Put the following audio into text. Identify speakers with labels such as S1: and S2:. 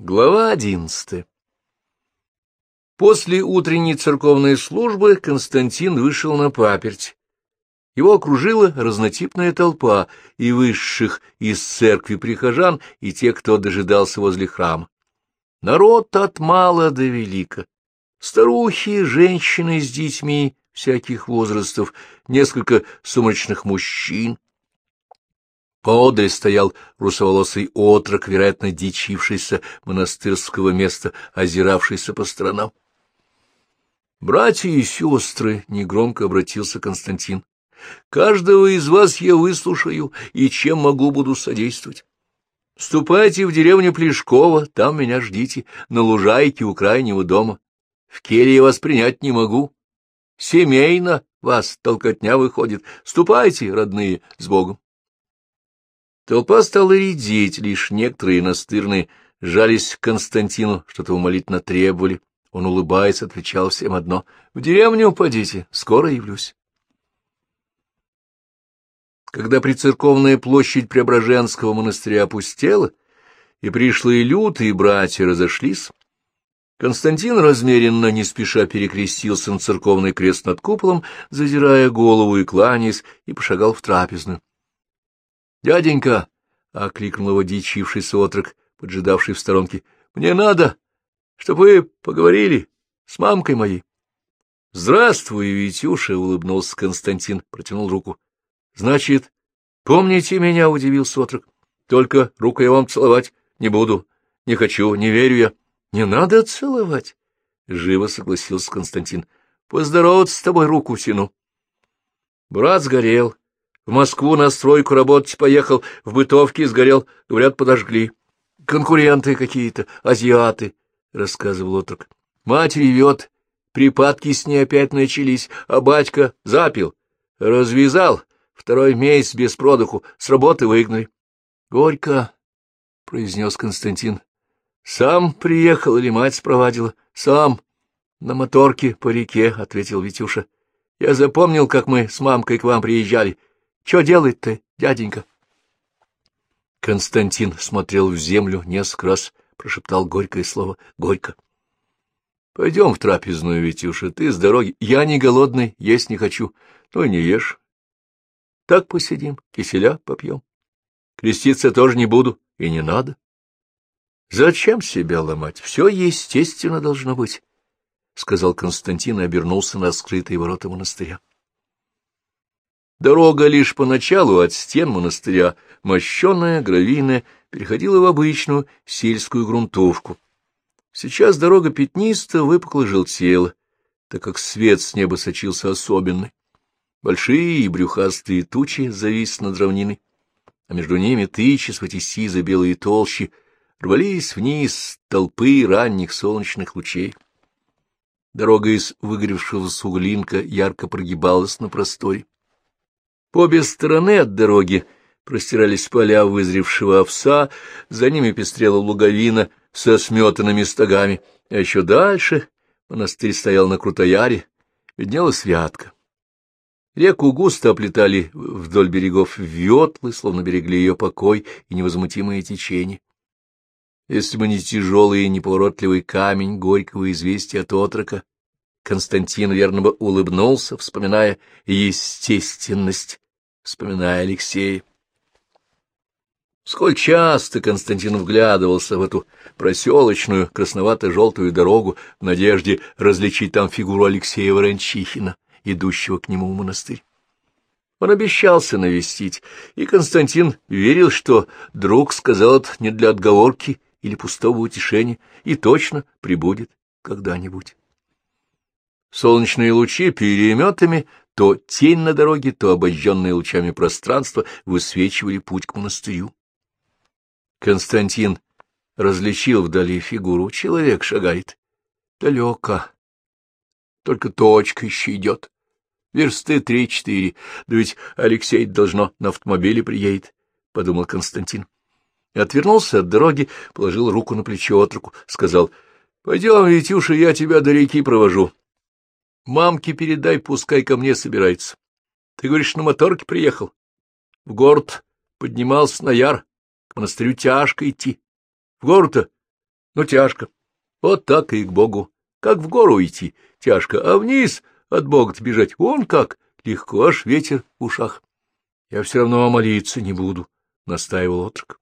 S1: Глава одиннадцатая После утренней церковной службы Константин вышел на паперть. Его окружила разнотипная толпа и высших из церкви прихожан, и тех, кто дожидался возле храма. Народ от мала до велика. Старухи, женщины с детьми всяких возрастов, несколько сумрачных мужчин, Поодаль стоял русоволосый отрок, вероятно, дичившийся монастырского места, озиравшийся по сторонам. «Братья и сестры», — негромко обратился Константин, — «каждого из вас я выслушаю, и чем могу буду содействовать. Ступайте в деревню Плешкова, там меня ждите, на лужайке у крайнего дома. В келье я вас принять не могу. Семейно вас толкотня выходит. Ступайте, родные, с Богом». Толпа стала редеть, лишь некоторые настырные жались к Константину, что-то умолительно требовали. Он, улыбаясь, отвечал всем одно — «В деревню упадите, скоро явлюсь». Когда прицерковная площадь Преображенского монастыря опустела, и пришлые лютые братья разошлись, Константин размеренно, не спеша перекрестился на церковный крест над куполом, зазирая голову и кланяясь, и пошагал в трапезную. — Дяденька! — окликнул его дичившийся отрок, поджидавший в сторонке. — Мне надо, чтобы вы поговорили с мамкой моей. — Здравствуй, Витюша! — улыбнулся Константин, протянул руку. — Значит, помните меня? — удивился отрок. — Только руку я вам целовать не буду. Не хочу, не верю я. — Не надо целовать! — живо согласился Константин. — Поздороваться с тобой руку тяну. Брат сгорел. — в Москву на стройку работать поехал, в бытовке сгорел, говорят, подожгли. Конкуренты какие-то, азиаты, — рассказывал отрок. Мать ревет, припадки с ней опять начались, а батька запил. Развязал, второй месяц без продуху, с работы выгнали. — Горько, — произнес Константин. — Сам приехал или мать спровадила? — Сам. — На моторке по реке, — ответил Витюша. — Я запомнил, как мы с мамкой к вам приезжали. Что делать-то, дяденька? Константин смотрел в землю несколько раз, прошептал горькое слово «горько». — Пойдем в трапезную, Витюша, ты с дороги. Я не голодный, есть не хочу. Ну и не ешь. Так посидим, киселя попьем. Креститься тоже не буду, и не надо. Зачем себя ломать? Все естественно должно быть, — сказал Константин и обернулся на скрытые ворота монастыря. Дорога лишь поначалу от стен монастыря, мощенная, гравийная, переходила в обычную сельскую грунтовку. Сейчас дорога пятниста выпукла желтела, так как свет с неба сочился особенный. Большие и брюхастые тучи зависли над равниной, а между ними тычес в эти сизо-белые толщи рвались вниз толпы ранних солнечных лучей. Дорога из выгоревшего суглинка ярко прогибалась на просторе. По обе стороны от дороги простирались поля вызревшего овса, за ними пестрела луговина со сметанными стогами, а еще дальше монастырь стоял на Крутояре, виднелась вятка. Реку густо оплетали вдоль берегов ветлы, словно берегли ее покой и невозмутимое течение. Если бы не тяжелый и неповоротливый камень горького известия от отрока, Константин верно бы улыбнулся, вспоминая естественность, вспоминая Алексея. Сколь часто Константин вглядывался в эту проселочную красновато-желтую дорогу в надежде различить там фигуру Алексея Ворончихина, идущего к нему в монастырь. Он обещался навестить, и Константин верил, что друг сказал это не для отговорки или пустого утешения, и точно прибудет когда-нибудь. Солнечные лучи переметами, то тень на дороге, то обожженные лучами пространство высвечивали путь к монастырю. Константин различил вдали фигуру. Человек шагает. Далеко. Только точка еще идет. Версты три-четыре. Да ведь Алексей должно на автомобиле приедет, — подумал Константин. И отвернулся от дороги, положил руку на плечо отруку, сказал, — Пойдем, Витюша, я тебя до реки провожу. Мамке передай, пускай ко мне собирается. Ты, говоришь, на моторке приехал? В город поднимался на яр, к монастырю тяжко идти. В город-то? Ну, тяжко. Вот так и к Богу. Как в гору идти, тяжко, а вниз от Бога-то бежать, вон как, легко аж ветер в ушах. Я все равно молиться не буду, — настаивал отрок.